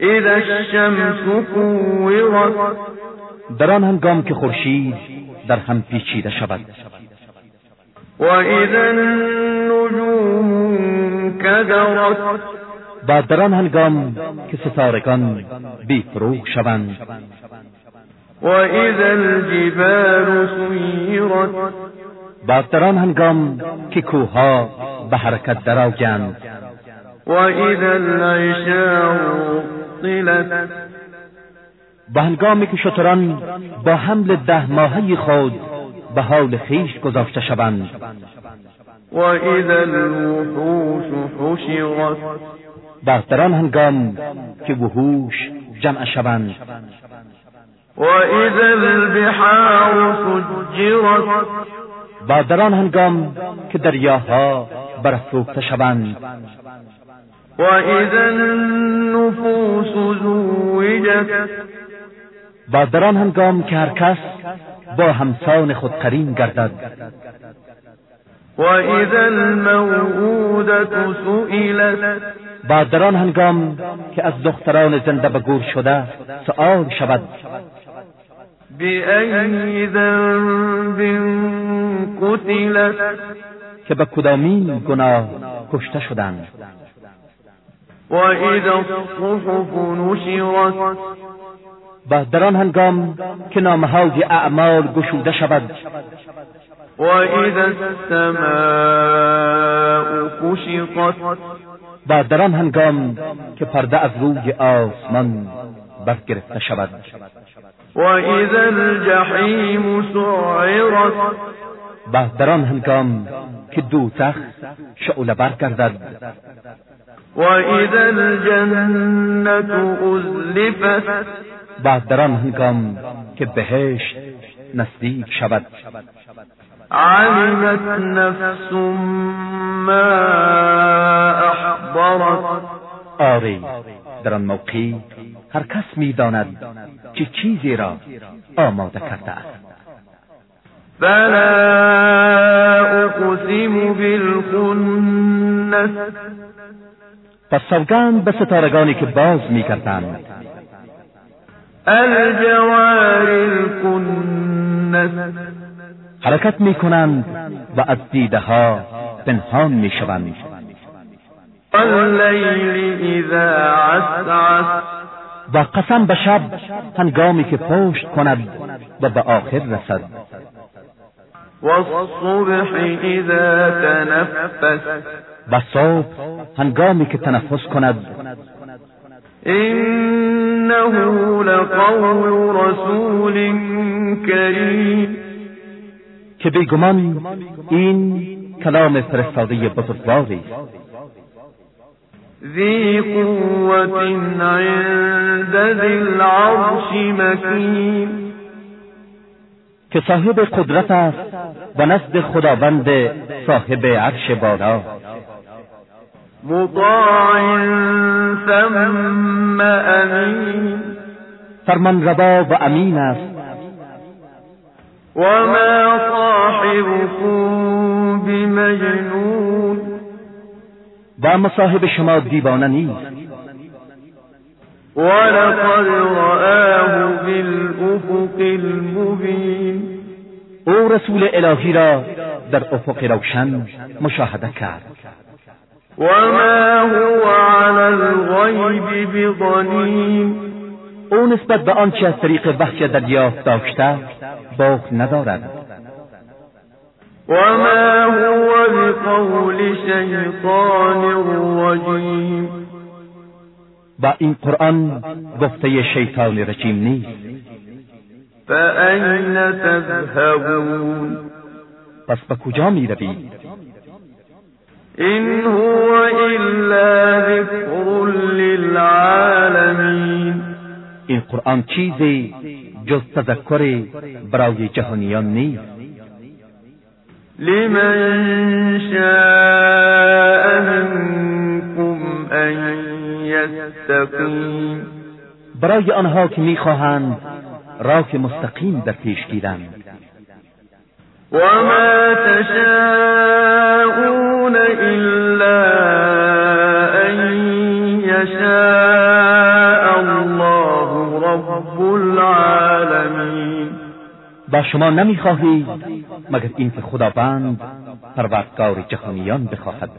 اذا الشمس كورت. در آن هنگام که خورشید در هم پیچیده شود. و اذا النجوم کدرت بعد در آن هنگام که ستارگان بی فروغ شوند. و اذا الجبال سیرت بعد در آن هنگام که کوها به حرکت درآیند و اذا العشار طلت به هنگامی که شتران با حمل ده ماهی خود به حال خیش گذاشته شوند. و اذا الوحوش حشرت. بعد در آن هنگام که وحوش جمع شوند. و اذا البحار سجرت. بعد در آن هنگام که دریاها برافروخته شوند. و اذا النفوس زوجت بعد در آن هنگام که هر کس با همسان خود قرین گردد. و اذا الموعودة سئلت بعد در آن هنگام که از دختران زنده به گور شده سؤال شود. بأي ذنب قتلت که به کدامین گناه کشته شدند. و اذا الصحف نشرت بعد در آن هنگام که نامهای اعمال گشوده شود. و اذا السماء کشطت بعد در آن هنگام که پرده از روی آسمان برگرفته شود. و اذا الجحیم سعرت بعد در آن هنگام که دوزخ شعله برگردد. و اذا الجنة ازلفت بعد در آن هنگام که بهشت نزدیک شود. علمت نفس ما احضرت آری در آن موقعی هر کس می‌داند که چیزی را آماده کرده است. فلا اقسم بالخنس پس سوگند به ستارگانی که باز می‌کردند. الجوار الكنس حرکت می‌کنند و از دیده ها پنهان می‌شوند. واللیل اذا عسعس. و قسم به شب هنگامی که پشت کند و به آخر رسد. والصبح اذا تنفس. و صبح هنگامی که تنفس کند. انه لقول رسول کریم که بیگمان این کلام فرستاده بزرگواری. ذی قوة عند ذی العرش مکین. که صاحب قدرت است و نزد خداوند صاحب عرش بالا. مطاع ثم امین فرمان روا و امین است. وما صاحبكم بمجنون. و اما صاحب شما دیوانه نیست. ولقد رآه بالأفق المبين. او رسول الهی را در افق روشن مشاهده کرد. وما هو على الغیب بضنین او نسبت به آنچه از طریق وحی دریافت داشته باک ندارد. وما هو بقول شیطان رجیم و این قرآن گفته شیطان رجیم نیست. فأین تذهبون؟ پس به کجا می روید این هو الا ذکر للعالمین این قرآن چیزی جز تذکر برای جهانیان نیست. لمن شاء منكم ان یستقیم برای آنها که می‌خواهند راه مستقیم در پیش گیرند. وما تشاءون الا ان یشاء الله رب العالمین با شما نمی‌خواهید مگر اینکه خداوند پروردگار جهانیان بخواهد؟